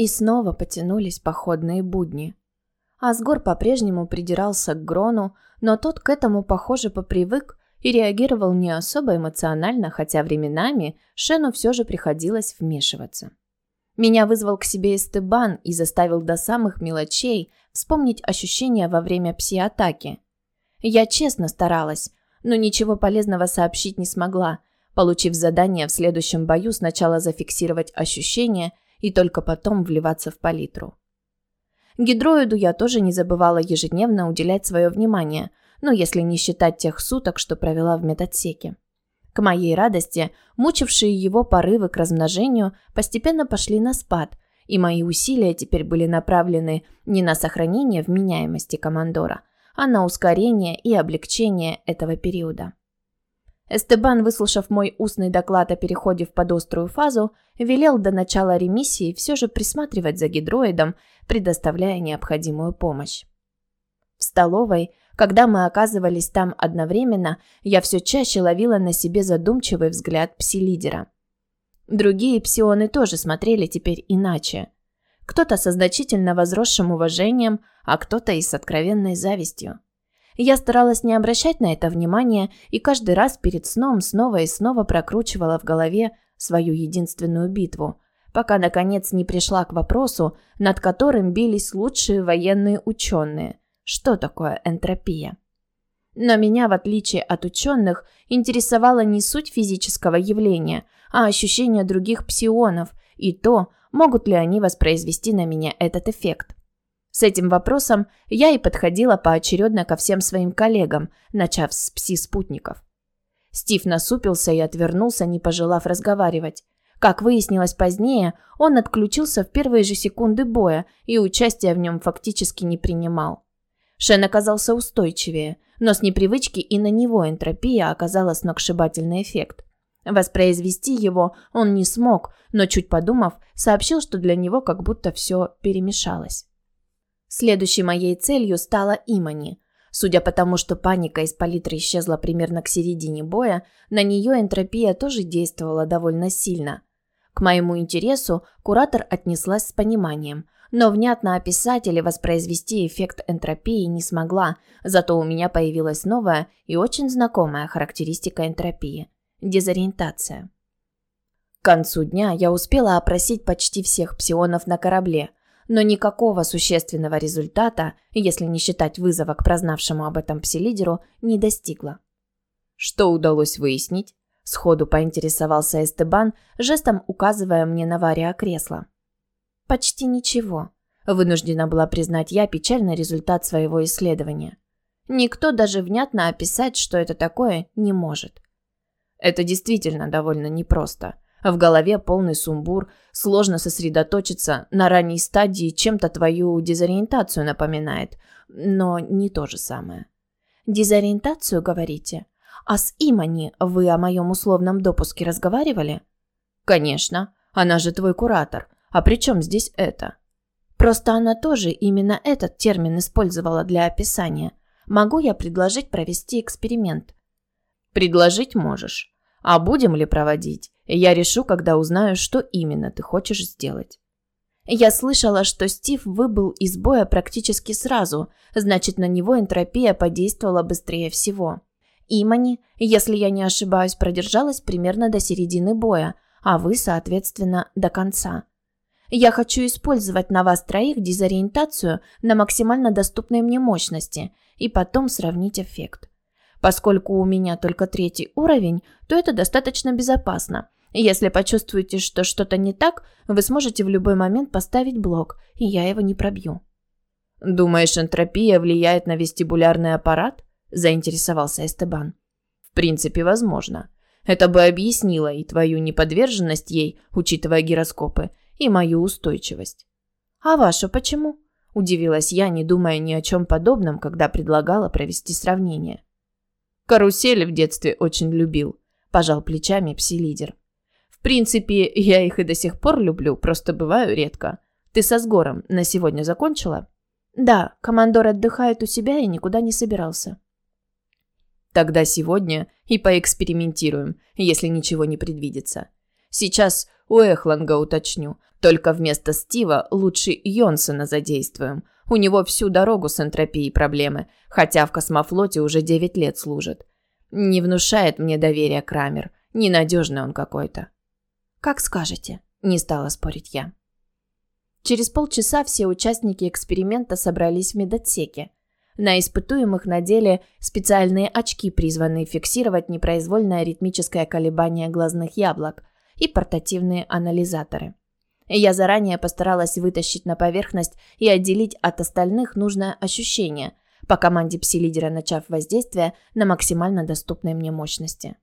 И снова потянулись походные будни. Асгор по-прежнему придирался к Грону, но тот к этому, похоже, попривык и реагировал не особо эмоционально, хотя временами Шену все же приходилось вмешиваться. Меня вызвал к себе Эстебан и заставил до самых мелочей вспомнить ощущения во время пси-атаки. Я честно старалась, но ничего полезного сообщить не смогла, получив задание в следующем бою сначала зафиксировать ощущения и только потом вливаться в палитру. Гидроиду я тоже не забывала ежедневно уделять свое внимание, ну, если не считать тех суток, что провела в медотсеке. К моей радости, мучившие его порывы к размножению постепенно пошли на спад, и мои усилия теперь были направлены не на сохранение вменяемости командора, а на ускорение и облегчение этого периода. Эстебан, выслушав мой устный доклад о переходе в подострую фазу, велел до начала ремиссии все же присматривать за гидроидом, предоставляя необходимую помощь. В столовой, когда мы оказывались там одновременно, я все чаще ловила на себе задумчивый взгляд пси-лидера. Другие псионы тоже смотрели теперь иначе. Кто-то со значительно возросшим уважением, а кто-то и с откровенной завистью. Я старалась не обращать на это внимания и каждый раз перед сном снова и снова прокручивала в голове свою единственную битву, пока наконец не пришла к вопросу, над которым бились лучшие военные ученые. Что такое энтропия? Но меня, в отличие от ученых, интересовала не суть физического явления, а ощущения других псионов и то, могут ли они воспроизвести на меня этот эффект. С этим вопросом я и подходила поочередно ко всем своим коллегам, начав с пси-спутников. Стив насупился и отвернулся, не пожелав разговаривать. Как выяснилось позднее, он отключился в первые же секунды боя и участия в нем фактически не принимал. Шен оказался устойчивее, но с непривычки и на него энтропия оказала сногсшибательный эффект. Воспроизвести его он не смог, но чуть подумав, сообщил, что для него как будто все перемешалось. Следующей моей целью стала Имани. Судя по тому, что паника из палитры исчезла примерно к середине боя, на нее энтропия тоже действовала довольно сильно. К моему интересу куратор отнеслась с пониманием, но внятно описать или воспроизвести эффект энтропии не смогла, зато у меня появилась новая и очень знакомая характеристика энтропии – дезориентация. К концу дня я успела опросить почти всех псионов на корабле – но никакого существенного результата, если не считать вызова к прознавшему об этом пси-лидеру, не достигла. Что удалось выяснить? Сходу поинтересовался Эстебан, жестом указывая мне на Вария кресло. «Почти ничего», – вынуждена была признать я печальный результат своего исследования. Никто даже внятно описать, что это такое, не может. Это действительно довольно непросто – в голове полный сумбур, сложно сосредоточиться, на ранней стадии чем-то твою дезориентацию напоминает, но не то же самое. Дезориентацию, говорите? А с Имани вы о моем условном допуске разговаривали? Конечно, она же твой куратор. А при чем здесь это? Просто она тоже именно этот термин использовала для описания. Могу я предложить провести эксперимент? Предложить можешь. А будем ли проводить? Я решу, когда узнаю, что именно ты хочешь сделать. Я слышала, что Стив выбыл из боя практически сразу, значит, на него энтропия подействовала быстрее всего. Имани, если я не ошибаюсь, продержалась примерно до середины боя, а вы, соответственно, до конца. Я хочу использовать на вас троих дезориентацию на максимально доступной мне мощности и потом сравнить эффект. Поскольку у меня только третий уровень, то это достаточно безопасно. Если почувствуете, что что-то не так, вы сможете в любой момент поставить блок, и я его не пробью. «Думаешь, энтропия влияет на вестибулярный аппарат?» – заинтересовался Эстебан. «В принципе, возможно. Это бы объяснило и твою неподверженность ей, учитывая гироскопы, и мою устойчивость». «А вашу почему?» – удивилась я, не думая ни о чем подобном, когда предлагала провести сравнение. Карусели в детстве очень любил, пожал плечами пси-лидер. В принципе, я их и до сих пор люблю, просто бываю редко. Ты со сгором на сегодня закончила? Да, командор отдыхает у себя и никуда не собирался. Тогда сегодня и поэкспериментируем, если ничего не предвидится. Сейчас у Эхланга уточню, Только вместо Стива лучше Йонсона задействуем. У него всю дорогу с энтропией проблемы, хотя в космофлоте уже 9 лет служит. Не внушает мне доверия Крамер. Ненадежный он какой-то. Как скажете, не стала спорить я. Через полчаса все участники эксперимента собрались в медотсеке. На испытуемых надели специальные очки, призванные фиксировать непроизвольное ритмическое колебание глазных яблок, и портативные анализаторы. Я заранее постаралась вытащить на поверхность и отделить от остальных нужное ощущение, по команде пси-лидера начав воздействие на максимально доступной мне мощности.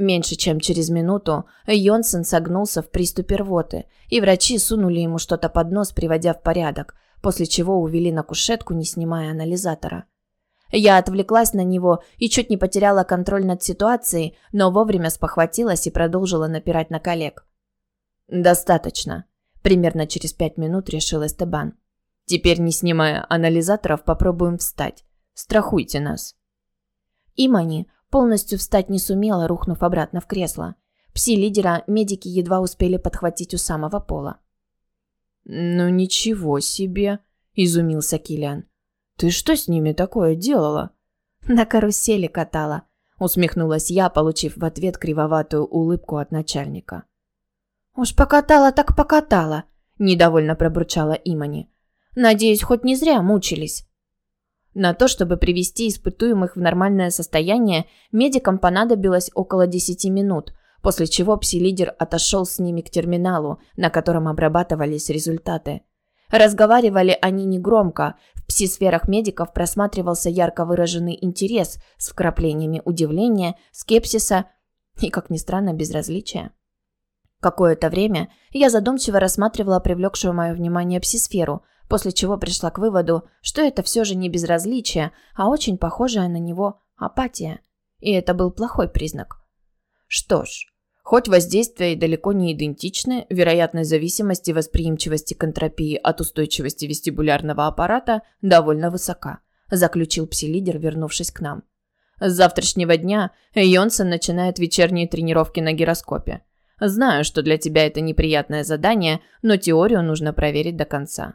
Меньше чем через минуту Йонсен согнулся в приступе рвоты, и врачи сунули ему что-то под нос, приводя в порядок, после чего увели на кушетку, не снимая анализатора. Я отвлеклась на него и чуть не потеряла контроль над ситуацией, но вовремя спохватилась и продолжила напирать на коллег. «Достаточно», Примерно через пять минут решил Эстебан. Теперь, не снимая анализаторов, попробуем встать. Страхуйте нас. Имани полностью встать не сумела, рухнув обратно в кресло. Пси-лидера медики едва успели подхватить у самого пола. «Ну ничего себе!» – изумился Килиан. «Ты что с ними такое делала?» «На карусели катала», – усмехнулась я, получив в ответ кривоватую улыбку от начальника. «Уж покатала так покатала», – недовольно пробурчала Имани. «Надеюсь, хоть не зря мучились». На то, чтобы привести испытуемых в нормальное состояние, медикам понадобилось около 10 минут, после чего пси-лидер отошел с ними к терминалу, на котором обрабатывались результаты. Разговаривали они негромко, в пси-сферах медиков просматривался ярко выраженный интерес с вкраплениями удивления, скепсиса и, как ни странно, безразличия. Какое-то время я задумчиво рассматривала привлекшую мое внимание псисферу, после чего пришла к выводу, что это все же не безразличие, а очень похожая на него апатия. И это был плохой признак. Что ж, хоть воздействия и далеко не идентичны, вероятность зависимости восприимчивости к энтропии от устойчивости вестибулярного аппарата довольно высока, заключил пси-лидер, вернувшись к нам. С завтрашнего дня Йонсон начинает вечерние тренировки на гироскопе. Знаю, что для тебя это неприятное задание, но теорию нужно проверить до конца».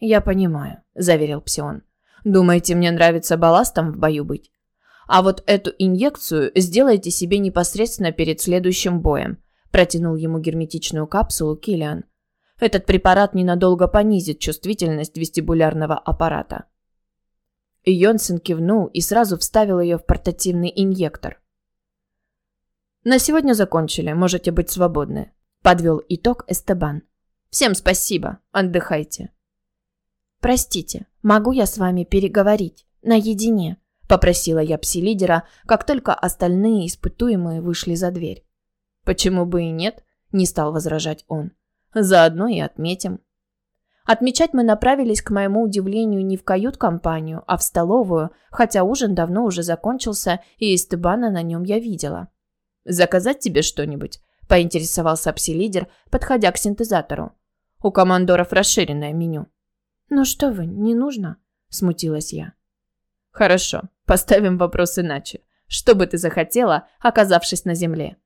«Я понимаю», – заверил Псион. «Думаете, мне нравится балластом в бою быть? А вот эту инъекцию сделайте себе непосредственно перед следующим боем», – протянул ему герметичную капсулу Килиан. «Этот препарат ненадолго понизит чувствительность вестибулярного аппарата». Йонсен кивнул и сразу вставил ее в портативный инъектор. На сегодня закончили, можете быть свободны. Подвел итог Эстебан. Всем спасибо, отдыхайте. Простите, могу я с вами переговорить? Наедине? Попросила я пси-лидера, как только остальные испытуемые вышли за дверь. Почему бы и нет? Не стал возражать он. Заодно и отметим. Отмечать мы направились, к моему удивлению, не в кают-компанию, а в столовую, хотя ужин давно уже закончился, и Эстебана на нем я видела. «Заказать тебе что-нибудь?» – поинтересовался пси-лидер, подходя к синтезатору. «У командоров расширенное меню». «Ну что вы, не нужно?» – смутилась я. «Хорошо, поставим вопрос иначе. Что бы ты захотела, оказавшись на земле?»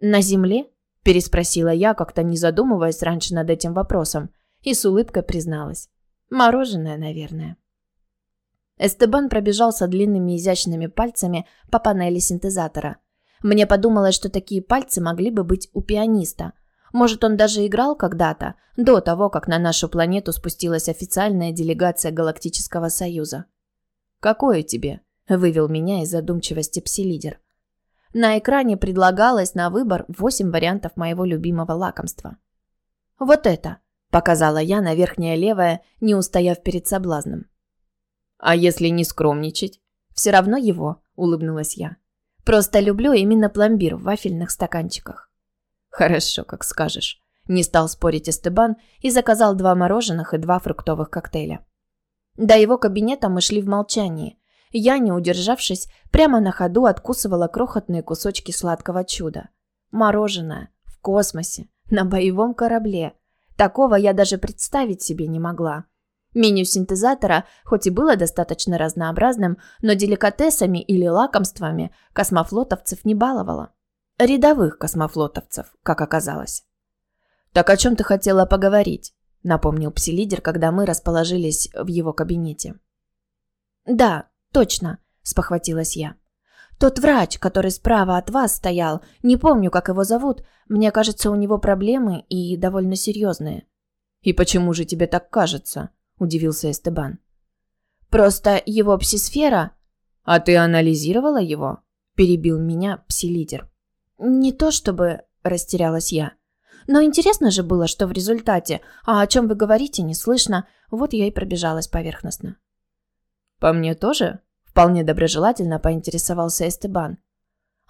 «На земле?» – переспросила я, как-то не задумываясь раньше над этим вопросом, и с улыбкой призналась. «Мороженое, наверное». Эстебан пробежался длинными изящными пальцами по панели синтезатора – мне подумалось, что такие пальцы могли бы быть у пианиста. Может, он даже играл когда-то, до того, как на нашу планету спустилась официальная делегация Галактического Союза. «Какое тебе?» – вывел меня из задумчивости пси-лидер. На экране предлагалось на выбор восемь вариантов моего любимого лакомства. «Вот это!» – показала я на верхнее левое, не устояв перед соблазном. «А если не скромничать?» «Все равно его», – улыбнулась я. Просто люблю именно пломбир в вафельных стаканчиках. Хорошо, как скажешь. Не стал спорить Эстебан и заказал два мороженых и два фруктовых коктейля. До его кабинета мы шли в молчании. Я, не удержавшись, прямо на ходу откусывала крохотные кусочки сладкого чуда. Мороженое. В космосе. На боевом корабле. Такого я даже представить себе не могла. Меню синтезатора, хоть и было достаточно разнообразным, но деликатесами или лакомствами космофлотовцев не баловало. Рядовых космофлотовцев, как оказалось. «Так о чем ты хотела поговорить?» – напомнил пси-лидер, когда мы расположились в его кабинете. «Да, точно», – спохватилась я. «Тот врач, который справа от вас стоял, не помню, как его зовут, мне кажется, у него проблемы и довольно серьезные». «И почему же тебе так кажется?» – удивился Эстебан. «Просто его псисфера...» «А ты анализировала его?» – перебил меня пси-лидер. «Не то чтобы...» – растерялась я. «Но интересно же было, что в результате. А о чем вы говорите, не слышно. Вот я и пробежалась поверхностно». «По мне тоже?» – вполне доброжелательно поинтересовался Эстебан.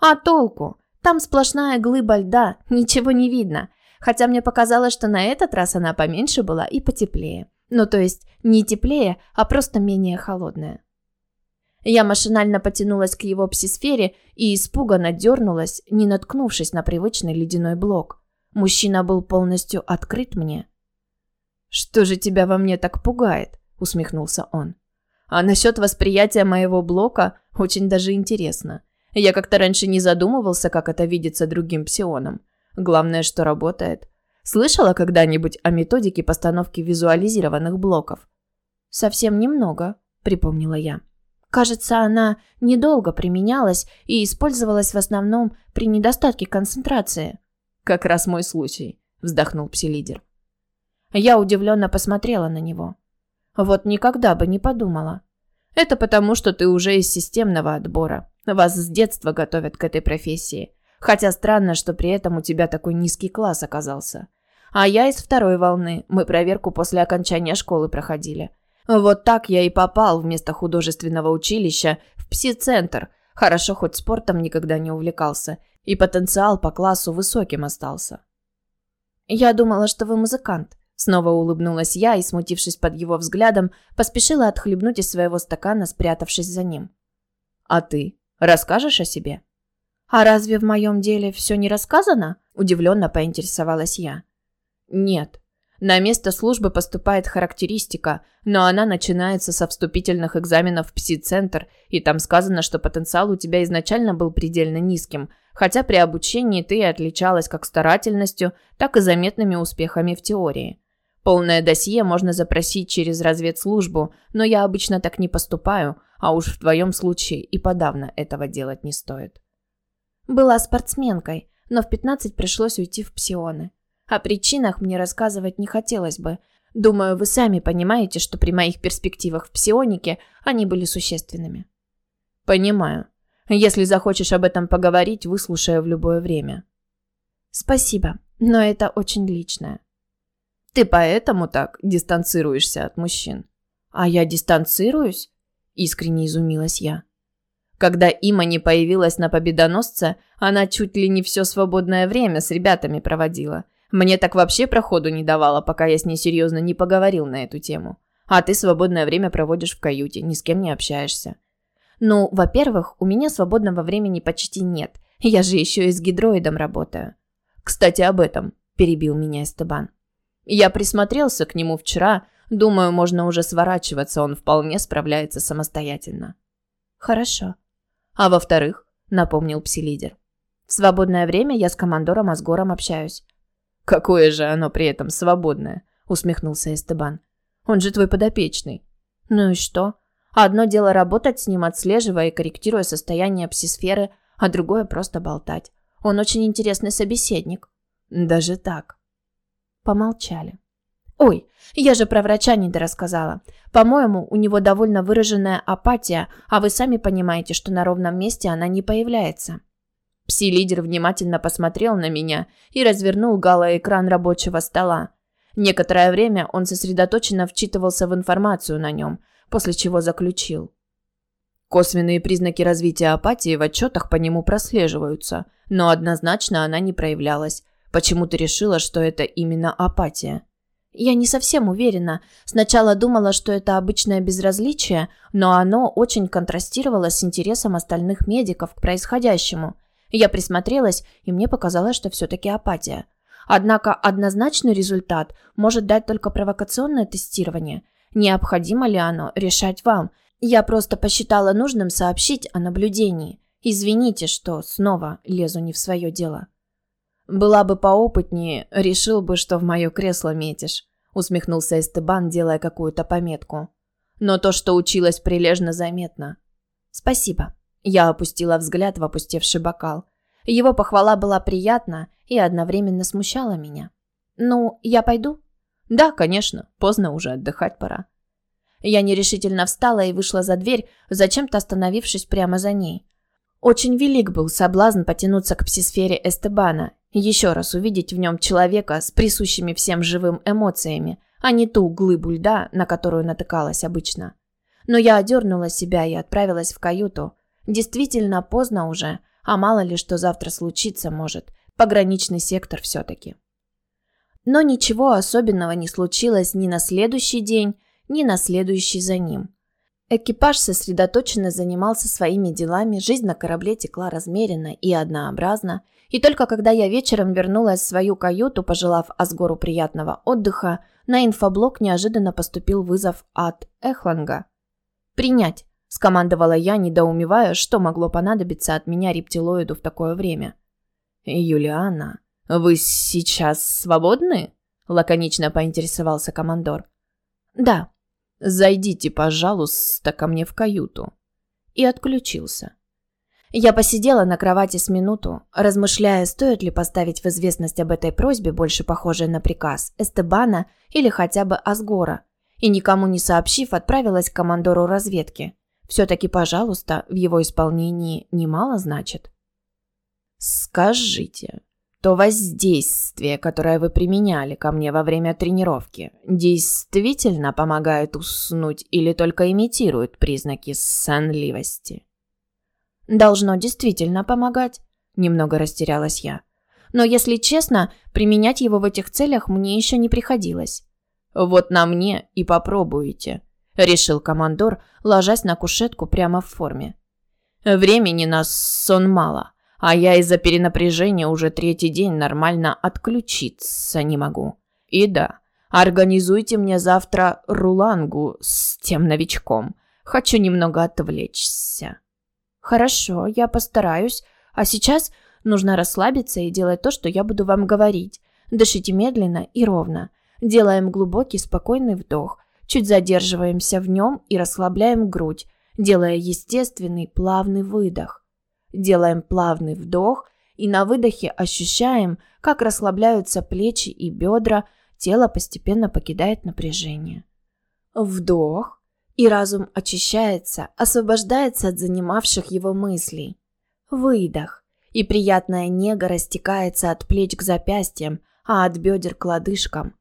«А толку? Там сплошная глыба льда, ничего не видно. Хотя мне показалось, что на этот раз она поменьше была и потеплее. Ну, то есть не теплее, а просто менее холодная. Я машинально потянулась к его псисфере и испуганно дернулась, не наткнувшись на привычный ледяной блок. Мужчина был полностью открыт мне. «Что же тебя во мне так пугает?» – усмехнулся он. «А насчет восприятия моего блока очень даже интересно. Я как-то раньше не задумывался, как это видится другим псионом. Главное, что работает. Слышала когда-нибудь о методике постановки визуализированных блоков?» «Совсем немного», – припомнила я. Кажется, она недолго применялась и использовалась в основном при недостатке концентрации. «Как раз мой случай», – вздохнул пси-лидер. Я удивленно посмотрела на него. Вот никогда бы не подумала. Это потому, что ты уже из системного отбора. Вас с детства готовят к этой профессии. Хотя странно, что при этом у тебя такой низкий класс оказался. А я из второй волны. Мы проверку после окончания школы проходили. Вот так я и попал вместо художественного училища в пси-центр. Хорошо, хоть спортом никогда не увлекался. И потенциал по классу высоким остался. «Я думала, что вы музыкант», — снова улыбнулась я и, смутившись под его взглядом, поспешила отхлебнуть из своего стакана, спрятавшись за ним. «А ты? Расскажешь о себе?» «А разве в моем деле все не рассказано?» – удивленно поинтересовалась я. «Нет. На место службы поступает характеристика, но она начинается со вступительных экзаменов в пси-центр, и там сказано, что потенциал у тебя изначально был предельно низким, хотя при обучении ты отличалась как старательностью, так и заметными успехами в теории. Полное досье можно запросить через разведслужбу, но я обычно так не поступаю, а уж в твоем случае и подавно этого делать не стоит. Была спортсменкой, но в 15 пришлось уйти в псионы. О причинах мне рассказывать не хотелось бы. Думаю, вы сами понимаете, что при моих перспективах в псионике они были существенными. Понимаю. Если захочешь об этом поговорить, выслушаю в любое время. Спасибо, но это очень личное. Ты поэтому так дистанцируешься от мужчин? А я дистанцируюсь? Искренне изумилась я. Когда Има не появилась на победоносце, она чуть ли не все свободное время с ребятами проводила. Мне так вообще проходу не давала, пока я с ней серьезно не поговорил на эту тему. А ты свободное время проводишь в каюте, ни с кем не общаешься. Ну, во-первых, у меня свободного времени почти нет. Я же еще и с гидроидом работаю. Кстати, об этом, перебил меня Эстебан. Я присмотрелся к нему вчера. Думаю, можно уже сворачиваться, он вполне справляется самостоятельно. Хорошо. А во-вторых, напомнил пси-лидер. В свободное время я с командором Асгором общаюсь. «Какое же оно при этом свободное?» – усмехнулся Эстебан. «Он же твой подопечный». «Ну и что? Одно дело работать с ним, отслеживая и корректируя состояние псисферы, а другое просто болтать. Он очень интересный собеседник». «Даже так?» Помолчали. «Ой, я же про врача не дорассказала. По-моему, у него довольно выраженная апатия, а вы сами понимаете, что на ровном месте она не появляется». Пси-лидер внимательно посмотрел на меня и развернул галоэкран рабочего стола. Некоторое время он сосредоточенно вчитывался в информацию на нем, после чего заключил. Косвенные признаки развития апатии в отчетах по нему прослеживаются, но однозначно она не проявлялась. Почему ты решила, что это именно апатия? Я не совсем уверена. Сначала думала, что это обычное безразличие, но оно очень контрастировало с интересом остальных медиков к происходящему. Я присмотрелась, и мне показалось, что все-таки апатия. Однако однозначный результат может дать только провокационное тестирование. Необходимо ли оно, решать вам. Я просто посчитала нужным сообщить о наблюдении. Извините, что снова лезу не в свое дело. Была бы поопытнее, решил бы, что в мое кресло метишь», – усмехнулся Эстебан, делая какую-то пометку. «Но то, что училась, прилежно заметно». «Спасибо». Я опустила взгляд в опустевший бокал. Его похвала была приятна и одновременно смущала меня. «Ну, я пойду?» «Да, конечно. Поздно уже, отдыхать пора». Я нерешительно встала и вышла за дверь, зачем-то остановившись прямо за ней. Очень велик был соблазн потянуться к псисфере Эстебана, еще раз увидеть в нем человека с присущими всем живым эмоциями, а не ту глыбу льда, на которую натыкалась обычно. Но я одернула себя и отправилась в каюту. Действительно поздно уже, а мало ли что завтра случиться может. Пограничный сектор все-таки. Но ничего особенного не случилось ни на следующий день, ни на следующий за ним. Экипаж сосредоточенно занимался своими делами, жизнь на корабле текла размеренно и однообразно, и только когда я вечером вернулась в свою каюту, пожелав Асгору приятного отдыха, на инфоблок неожиданно поступил вызов от Эхланга. «Принять», – скомандовала я, недоумевая, что могло понадобиться от меня рептилоиду в такое время. «Юлиана, вы сейчас свободны?» – лаконично поинтересовался командор. «Да», Зайдите, пожалуйста, ко мне в каюту». И отключился. Я посидела на кровати с минуту, размышляя, стоит ли поставить в известность об этой просьбе, больше похожей на приказ, Эстебана или хотя бы Асгора, и никому не сообщив, отправилась к командору разведки. Все-таки, пожалуйста, в его исполнении немало значит. «Скажите, то воздействие, которое вы применяли ко мне во время тренировки, действительно помогает уснуть или только имитирует признаки сонливости? Должно действительно помогать, немного растерялась я. Но если честно, применять его в этих целях мне еще не приходилось. Вот на мне и попробуйте, решил командор, ложась на кушетку прямо в форме. Времени на сон мало. А я из-за перенапряжения уже третий день нормально отключиться не могу. И да, организуйте мне завтра рулангу с тем новичком. Хочу немного отвлечься. Хорошо, я постараюсь. А сейчас нужно расслабиться и делать то, что я буду вам говорить. Дышите медленно и ровно. Делаем глубокий, спокойный вдох. Чуть задерживаемся в нем и расслабляем грудь, делая естественный, плавный выдох. Делаем плавный вдох и на выдохе ощущаем, как расслабляются плечи и бедра, тело постепенно покидает напряжение. Вдох, и разум очищается, освобождается от занимавших его мыслей. Выдох, и приятная нега растекается от плеч к запястьям, а от бедер к лодыжкам.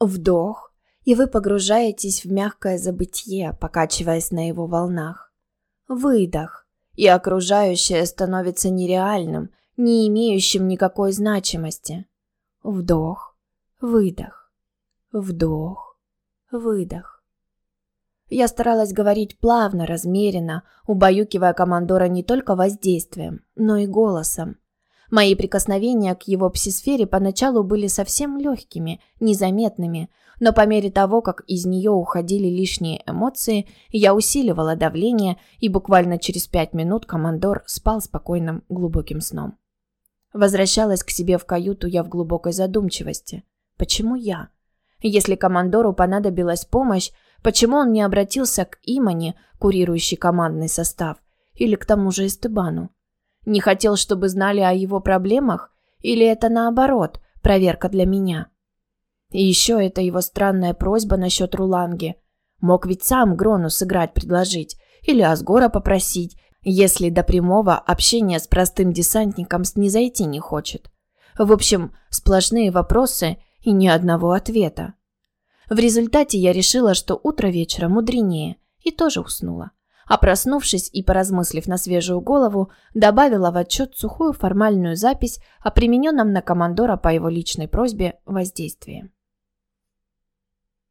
Вдох, и вы погружаетесь в мягкое забытье, покачиваясь на его волнах. Выдох, и окружающее становится нереальным, не имеющим никакой значимости. Вдох, выдох, вдох, выдох. Я старалась говорить плавно, размеренно, убаюкивая командора не только воздействием, но и голосом. Мои прикосновения к его псисфере поначалу были совсем легкими, незаметными, но по мере того, как из нее уходили лишние эмоции, я усиливала давление, и буквально через пять минут командор спал спокойным глубоким сном. Возвращалась к себе в каюту я в глубокой задумчивости. Почему я? Если командору понадобилась помощь, почему он не обратился к Имане, курирующей командный состав, или к тому же Эстебану? Не хотел, чтобы знали о его проблемах? Или это наоборот, проверка для меня? И еще это его странная просьба насчет Руланги. Мог ведь сам Грону сыграть предложить. Или Асгора попросить, если до прямого общения с простым десантником снизойти не хочет. В общем, сплошные вопросы и ни одного ответа. В результате я решила, что утро вечера мудренее, и тоже уснула. А проснувшись и поразмыслив на свежую голову, добавила в отчет сухую формальную запись о примененном на командора по его личной просьбе воздействии.